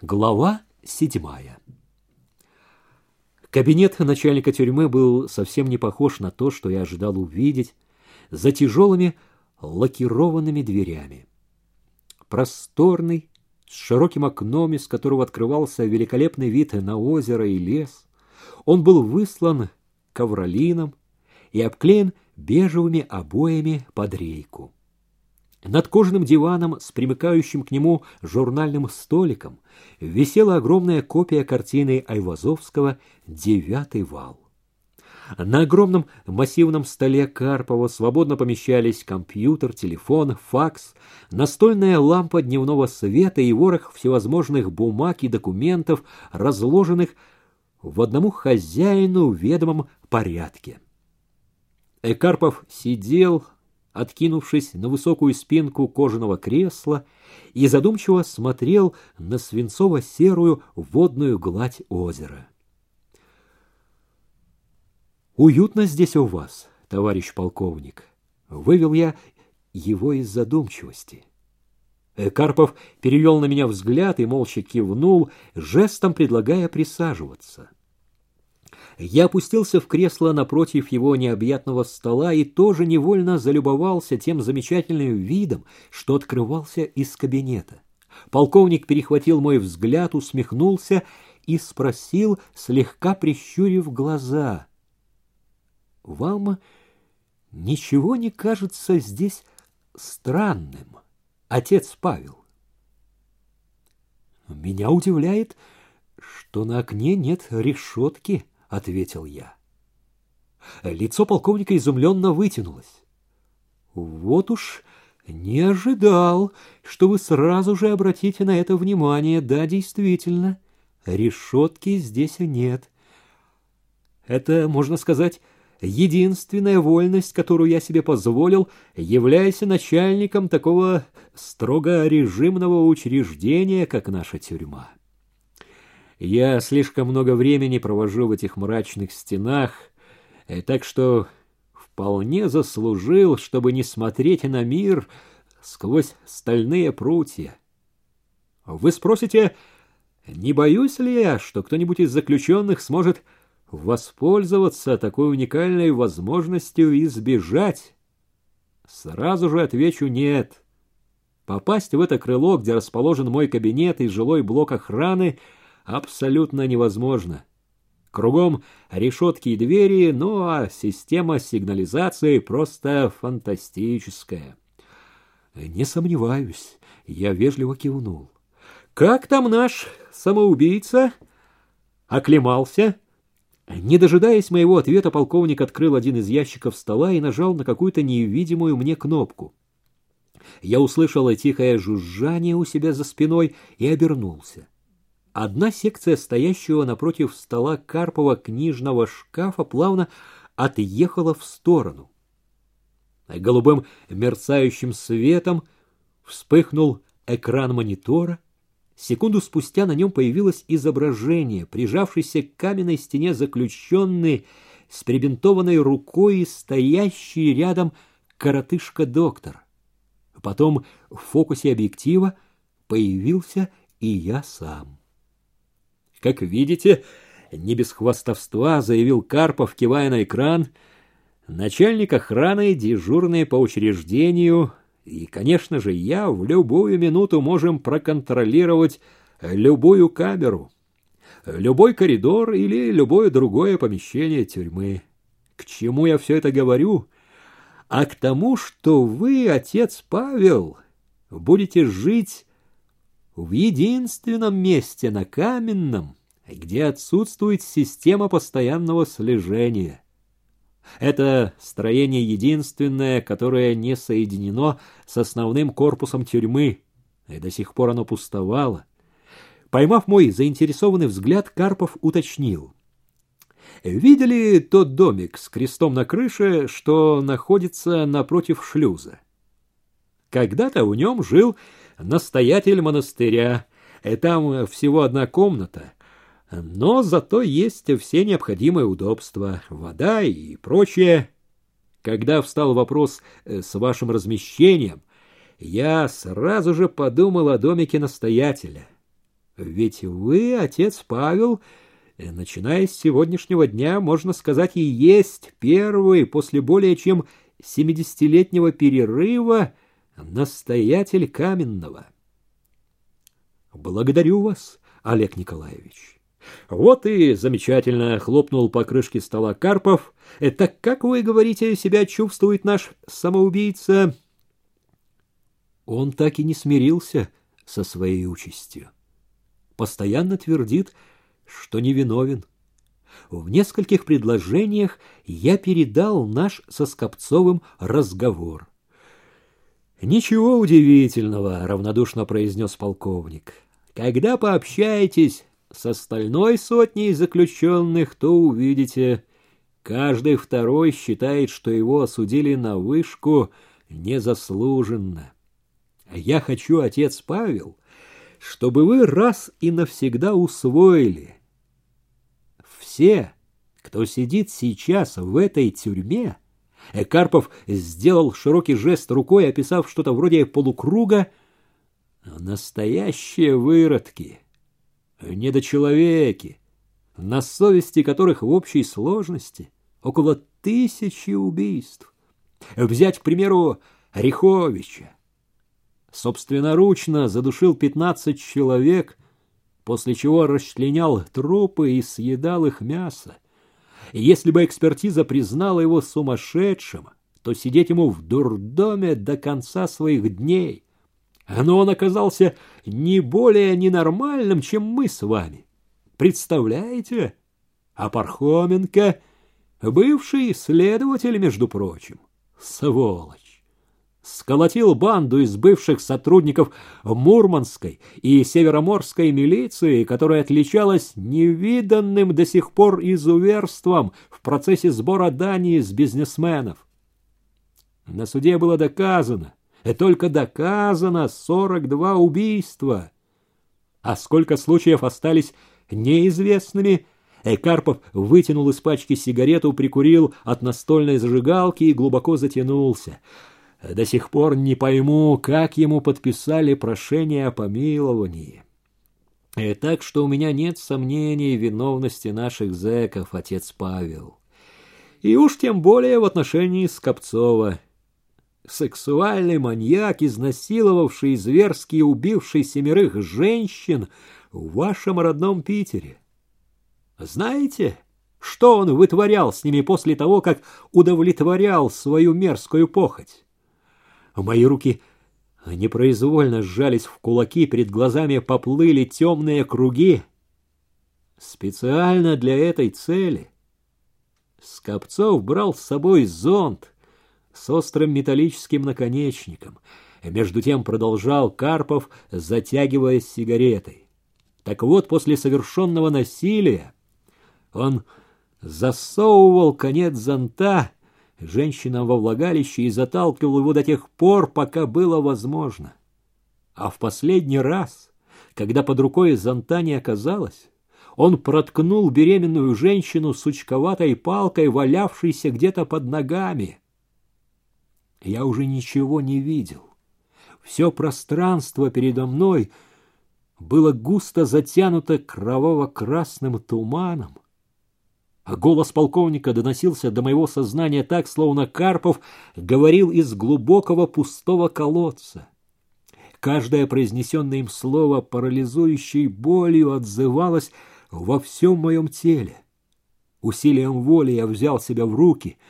Глава седьмая. Кабинет начальника тюрьмы был совсем не похож на то, что я ожидал увидеть за тяжелыми лакированными дверями. Просторный, с широким окном, из которого открывался великолепный вид на озеро и лес, он был выслан ковролином и обклеен бежевыми обоями под рейку. Над кожаным диваном с примыкающим к нему журнальным столиком висела огромная копия картины Айвазовского «Девятый вал». На огромном массивном столе Карпова свободно помещались компьютер, телефон, факс, настольная лампа дневного света и ворох всевозможных бумаг и документов, разложенных в одному хозяину ведомом порядке. Карпов сидел, откинувшись на высокую спинку кожаного кресла, и задумчиво смотрел на свинцово-серую водную гладь озера. «Уютно здесь у вас, товарищ полковник», — вывел я его из задумчивости. Карпов перевел на меня взгляд и молча кивнул, жестом предлагая присаживаться. Я опустился в кресло напротив его необъятного стола и тоже невольно залюбовался тем замечательным видом, что открывался из кабинета. Полковник перехватил мой взгляд, усмехнулся и спросил, слегка прищурив глаза. «Вам ничего не кажется здесь странным, отец Павел?» «Меня удивляет, что на окне нет решетки», — ответил я. Лицо полковника изумленно вытянулось. «Вот уж не ожидал, что вы сразу же обратите на это внимание. Да, действительно, решетки здесь нет. Это, можно сказать, единственная вольность, которую я себе позволил, являясь начальником такого строго режимного учреждения, как наша тюрьма. Я слишком много времени провожу в этих мрачных стенах, э, так что вполне заслужил, чтобы не смотреть на мир сквозь стальные прутья. Вы спросите, не боюсь ли я, что кто-нибудь из заключенных сможет воспользоваться такой уникальной возможностью и сбежать? Сразу же отвечу «нет». Попасть в это крыло, где расположен мой кабинет и жилой блок охраны — абсолютно невозможно. Кругом решетки и двери, ну а система сигнализации просто фантастическая. Не сомневаюсь, я вежливо кивнул. Как там наш самоубийца? Оклемался? Не дожидаясь моего ответа, полковник открыл один из ящиков стола и нажал на какую-то невидимую мне кнопку. Я услышал тихое жужжание у себя за спиной и обернулся. Одна секция стоящего напротив стола Карпова книжного шкафа плавно отъехала в сторону. Голубым мерцающим светом вспыхнул экран монитора. Секунду спустя на нем появилось изображение, прижавшийся к каменной стене заключенный с прибинтованной рукой стоящий рядом коротышка-доктор. Потом в фокусе объектива появился и я сам. Как видите, не без хвастовства заявил Карпов, кивая на экран, начальник охраны, дежурный по учреждению, и, конечно же, я в любую минуту можем проконтролировать любую камеру, любой коридор или любое другое помещение тюрьмы. К чему я все это говорю? А к тому, что вы, отец Павел, будете жить в единственном месте на Каменном, где отсутствует система постоянного слежения. Это строение единственное, которое не соединено с основным корпусом тюрьмы, и до сих пор оно пустовало. Поймав мой заинтересованный взгляд, Карпов уточнил. «Видели тот домик с крестом на крыше, что находится напротив шлюза? Когда-то в нем жил настоятель монастыря. И там всего одна комната, но зато есть все необходимые удобства, вода и прочее. Когда встал вопрос э, с вашим размещением, я сразу же подумал о домике настоятеля. Ведь вы, отец Павел, начиная с сегодняшнего дня, можно сказать, и есть первый после более чем семидесятилетнего перерыва настоятель Каменного. Благодарю вас, Олег Николаевич. Вот и замечательно хлопнул по крышке стола Карпов. Так как вы говорите, себя чувствует наш самоубийца? Он так и не смирился со своей участью. Постоянно твердит, что невиновен. В нескольких предложениях я передал наш со Скопцовым разговор. «Ничего удивительного», — равнодушно произнес полковник. «Когда пообщаетесь с остальной сотней заключенных, то увидите, каждый второй считает, что его осудили на вышку незаслуженно. Я хочу, отец Павел, чтобы вы раз и навсегда усвоили. Все, кто сидит сейчас в этой тюрьме, Карпов сделал широкий жест рукой, описав что-то вроде полукруга, настоящие выродки, недочеловеки, на совести которых в общей сложности около тысячи убийств. Взять, к примеру, Риховича, собственноручно задушил пятнадцать человек, после чего расчленял трупы и съедал их мясо. И если бы экспертиза признала его сумасшедшим, то сидеть ему в дурдоме до конца своих дней. Но он оказался не более ненормальным, чем мы с вами. Представляете? А Пархоменко, бывший следователь, между прочим, сволочь сколотил банду из бывших сотрудников Мурманской и Североморской милиции, которая отличалась невиданным до сих пор изуверством в процессе сбора дани с бизнесменов. На суде было доказано, и только доказано 42 убийства. А сколько случаев остались неизвестными, Экарпов вытянул из пачки сигарету, прикурил от настольной зажигалки и глубоко затянулся — до сих пор не пойму, как ему подписали прошение о помиловании. И так что у меня нет сомнений в виновности наших зэков, отец Павел. И уж тем более в отношении Скопцова. Сексуальный маньяк, изнасиловавший зверски убивший семерых женщин в вашем родном Питере. Знаете, что он вытворял с ними после того, как удовлетворял свою мерзкую похоть? Мои руки непроизвольно сжались в кулаки, перед глазами поплыли темные круги. Специально для этой цели Скопцов брал с собой зонт с острым металлическим наконечником. Между тем продолжал Карпов, затягиваясь сигаретой. Так вот, после совершенного насилия он засовывал конец зонта женщинам во влагалище и заталкивал его до тех пор, пока было возможно. А в последний раз, когда под рукой зонта не оказалось, он проткнул беременную женщину сучковатой палкой, валявшейся где-то под ногами. Я уже ничего не видел. Все пространство передо мной было густо затянуто кроваво-красным туманом, голос полковника доносился до моего сознания так, словно Карпов говорил из глубокого пустого колодца. Каждое произнесенное им слово парализующей болью отзывалось во всем моем теле. Усилием воли я взял себя в руки —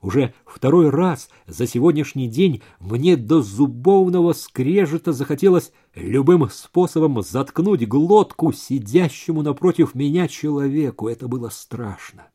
уже второй раз за сегодняшний день мне до зубовного скрежета захотелось любым способом заткнуть глотку сидящему напротив меня человеку. Это было страшно.